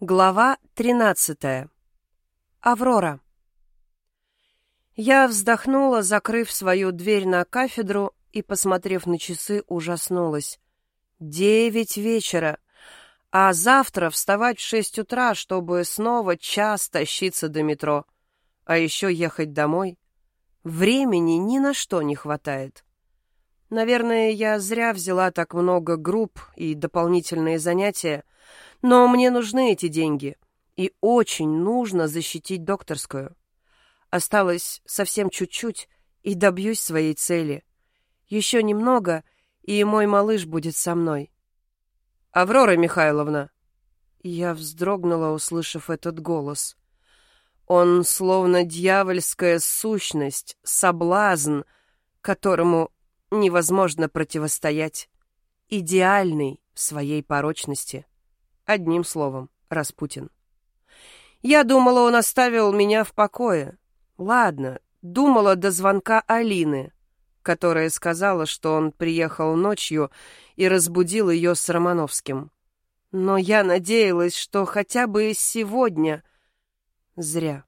Глава 13. Аврора. Я вздохнула, закрыв свою дверь на кафедру и, посмотрев на часы, ужаснулась. Девять вечера, а завтра вставать в шесть утра, чтобы снова час тащиться до метро, а еще ехать домой. Времени ни на что не хватает. Наверное, я зря взяла так много групп и дополнительные занятия, но мне нужны эти деньги, и очень нужно защитить докторскую. Осталось совсем чуть-чуть, и добьюсь своей цели. Еще немного, и мой малыш будет со мной. «Аврора Михайловна!» Я вздрогнула, услышав этот голос. Он словно дьявольская сущность, соблазн, которому невозможно противостоять. Идеальный в своей порочности. Одним словом, Распутин. Я думала, он оставил меня в покое. Ладно, думала до звонка Алины, которая сказала, что он приехал ночью и разбудил ее с Романовским. Но я надеялась, что хотя бы сегодня... Зря.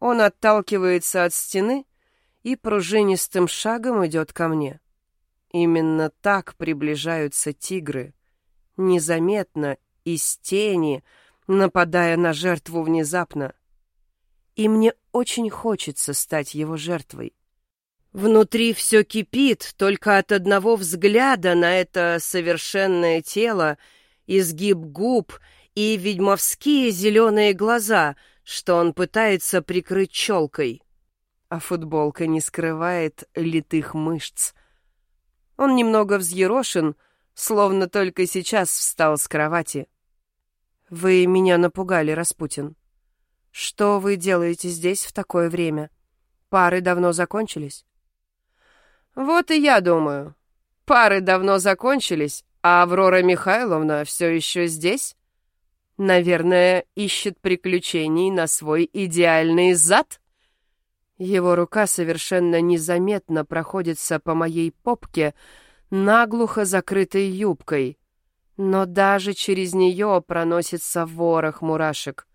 Он отталкивается от стены и пружинистым шагом идет ко мне. Именно так приближаются тигры. Незаметно из тени, нападая на жертву внезапно. И мне очень хочется стать его жертвой. Внутри все кипит только от одного взгляда на это совершенное тело, изгиб губ и ведьмовские зеленые глаза, что он пытается прикрыть челкой. А футболка не скрывает литых мышц. Он немного взъерошен, словно только сейчас встал с кровати. Вы меня напугали, Распутин. Что вы делаете здесь в такое время? Пары давно закончились? Вот и я думаю. Пары давно закончились, а Аврора Михайловна все еще здесь? Наверное, ищет приключений на свой идеальный зад? Его рука совершенно незаметно проходится по моей попке, наглухо закрытой юбкой — но даже через нее проносится ворох мурашек.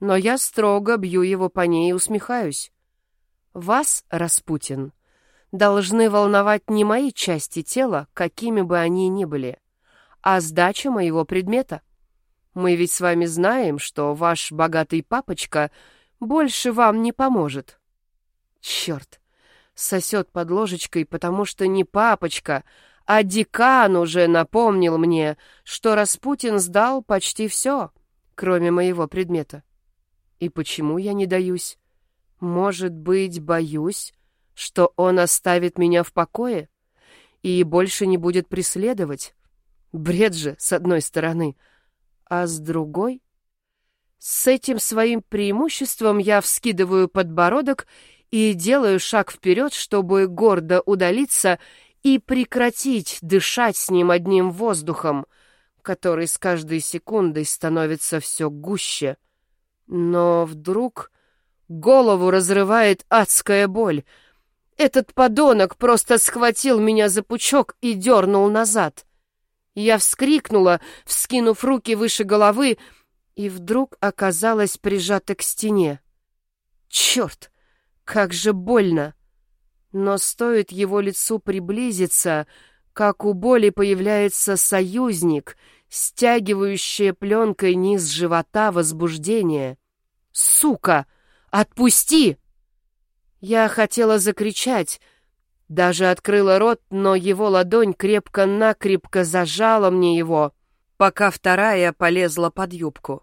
Но я строго бью его по ней и усмехаюсь. Вас, Распутин, должны волновать не мои части тела, какими бы они ни были, а сдача моего предмета. Мы ведь с вами знаем, что ваш богатый папочка больше вам не поможет. Черт, сосет под ложечкой, потому что не папочка, а декан уже напомнил мне, что Распутин сдал почти все, кроме моего предмета. И почему я не даюсь? Может быть, боюсь, что он оставит меня в покое и больше не будет преследовать? Бред же, с одной стороны. А с другой? С этим своим преимуществом я вскидываю подбородок и делаю шаг вперед, чтобы гордо удалиться и прекратить дышать с ним одним воздухом, который с каждой секундой становится все гуще. Но вдруг голову разрывает адская боль. Этот подонок просто схватил меня за пучок и дернул назад. Я вскрикнула, вскинув руки выше головы, и вдруг оказалась прижата к стене. Черт, как же больно! Но стоит его лицу приблизиться, как у боли появляется союзник, стягивающая пленкой низ живота возбуждение. «Сука! Отпусти!» Я хотела закричать, даже открыла рот, но его ладонь крепко-накрепко зажала мне его, пока вторая полезла под юбку.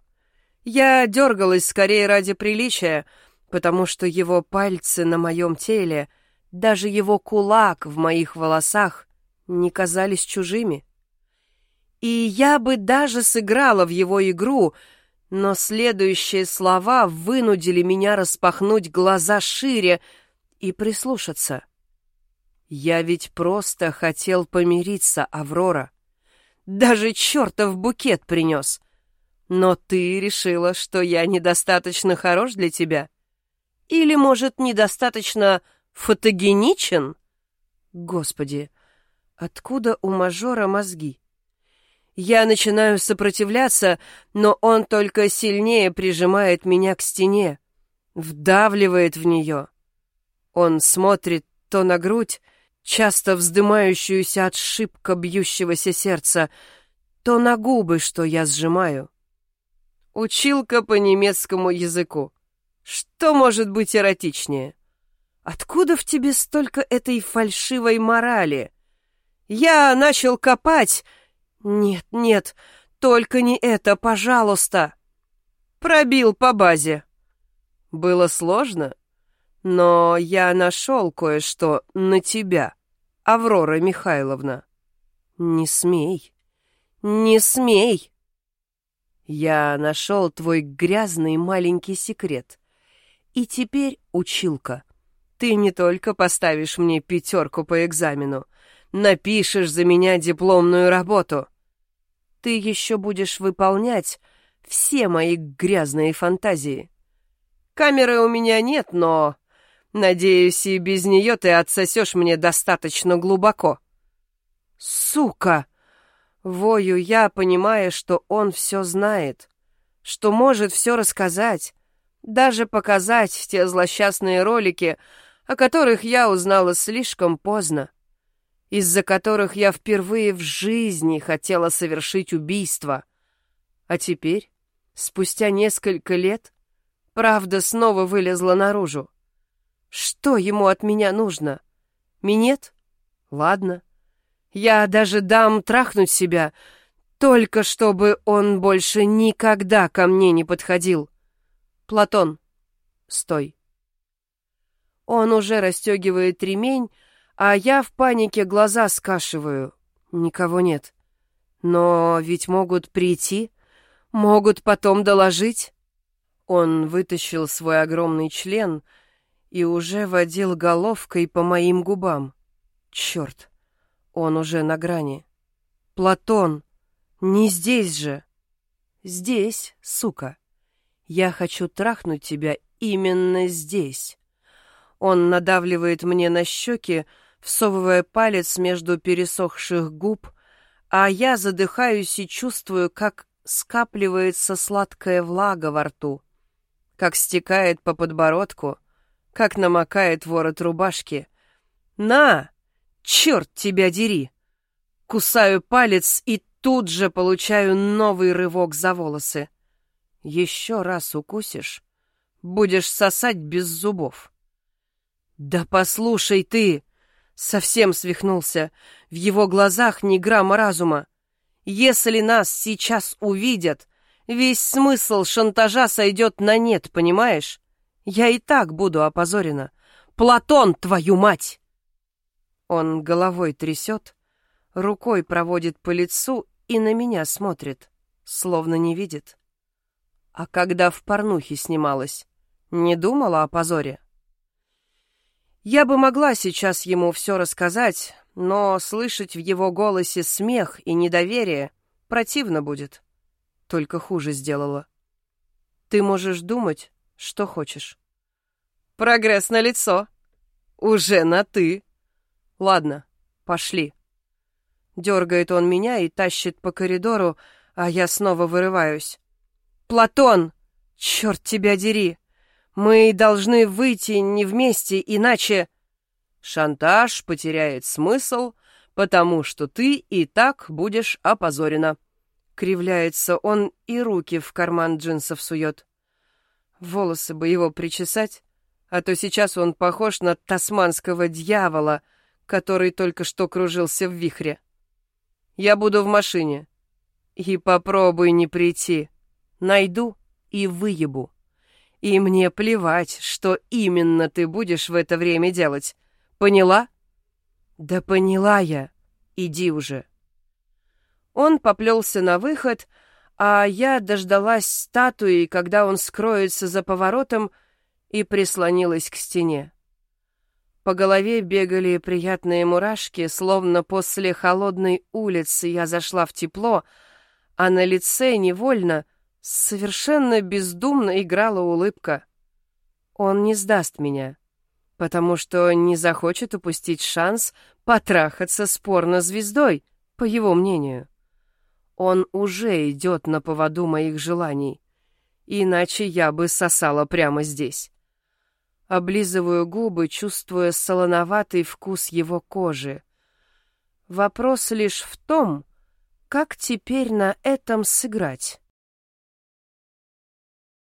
Я дергалась скорее ради приличия, потому что его пальцы на моем теле — даже его кулак в моих волосах не казались чужими. И я бы даже сыграла в его игру, но следующие слова вынудили меня распахнуть глаза шире и прислушаться. Я ведь просто хотел помириться, Аврора. Даже чертов букет принес. Но ты решила, что я недостаточно хорош для тебя? Или, может, недостаточно Фотогеничен? Господи, откуда у мажора мозги? Я начинаю сопротивляться, но он только сильнее прижимает меня к стене, вдавливает в нее. Он смотрит то на грудь, часто вздымающуюся от шибко бьющегося сердца, то на губы, что я сжимаю. Училка по немецкому языку. Что может быть эротичнее? Откуда в тебе столько этой фальшивой морали? Я начал копать. Нет, нет, только не это, пожалуйста. Пробил по базе. Было сложно, но я нашел кое-что на тебя, Аврора Михайловна. Не смей, не смей. Я нашел твой грязный маленький секрет. И теперь, училка, ты не только поставишь мне пятерку по экзамену, напишешь за меня дипломную работу. Ты еще будешь выполнять все мои грязные фантазии. Камеры у меня нет, но, надеюсь, и без нее ты отсосешь мне достаточно глубоко. Сука! Вою я, понимая, что он все знает, что может все рассказать, даже показать те злосчастные ролики, о которых я узнала слишком поздно, из-за которых я впервые в жизни хотела совершить убийство. А теперь, спустя несколько лет, правда снова вылезла наружу. Что ему от меня нужно? Минет? Ладно. Я даже дам трахнуть себя, только чтобы он больше никогда ко мне не подходил. Платон, стой. Он уже расстегивает ремень, а я в панике глаза скашиваю. Никого нет. Но ведь могут прийти, могут потом доложить. Он вытащил свой огромный член и уже водил головкой по моим губам. Черт! Он уже на грани. Платон, не здесь же. Здесь, сука. Я хочу трахнуть тебя именно здесь. Он надавливает мне на щеки, всовывая палец между пересохших губ, а я задыхаюсь и чувствую, как скапливается сладкая влага во рту, как стекает по подбородку, как намокает ворот рубашки. «На!» Черт тебя дери! Кусаю палец и тут же получаю новый рывок за волосы. Еще раз укусишь, будешь сосать без зубов. Да послушай ты! Совсем свихнулся. В его глазах ни грамма разума. Если нас сейчас увидят, весь смысл шантажа сойдет на нет, понимаешь? Я и так буду опозорена. Платон, твою мать! Он головой трясет, рукой проводит по лицу и на меня смотрит, словно не видит. А когда в порнухе снималась, не думала о позоре? Я бы могла сейчас ему все рассказать, но слышать в его голосе смех и недоверие противно будет. Только хуже сделала. Ты можешь думать, что хочешь. Прогресс на лицо. Уже на «ты». Ладно, пошли. Дергает он меня и тащит по коридору, а я снова вырываюсь. Платон! Черт тебя дери! Мы должны выйти не вместе, иначе... Шантаж потеряет смысл, потому что ты и так будешь опозорена. Кривляется он и руки в карман джинсов сует. Волосы бы его причесать, а то сейчас он похож на тасманского дьявола — который только что кружился в вихре. Я буду в машине. И попробуй не прийти. Найду и выебу. И мне плевать, что именно ты будешь в это время делать. Поняла? Да поняла я. Иди уже. Он поплелся на выход, а я дождалась статуи, когда он скроется за поворотом, и прислонилась к стене. По голове бегали приятные мурашки, словно после холодной улицы я зашла в тепло, а на лице невольно, совершенно бездумно играла улыбка. Он не сдаст меня, потому что не захочет упустить шанс потрахаться с порно-звездой, по его мнению. Он уже идет на поводу моих желаний. Иначе я бы сосала прямо здесь. Облизываю губы, чувствуя солоноватый вкус его кожи. Вопрос лишь в том, как теперь на этом сыграть.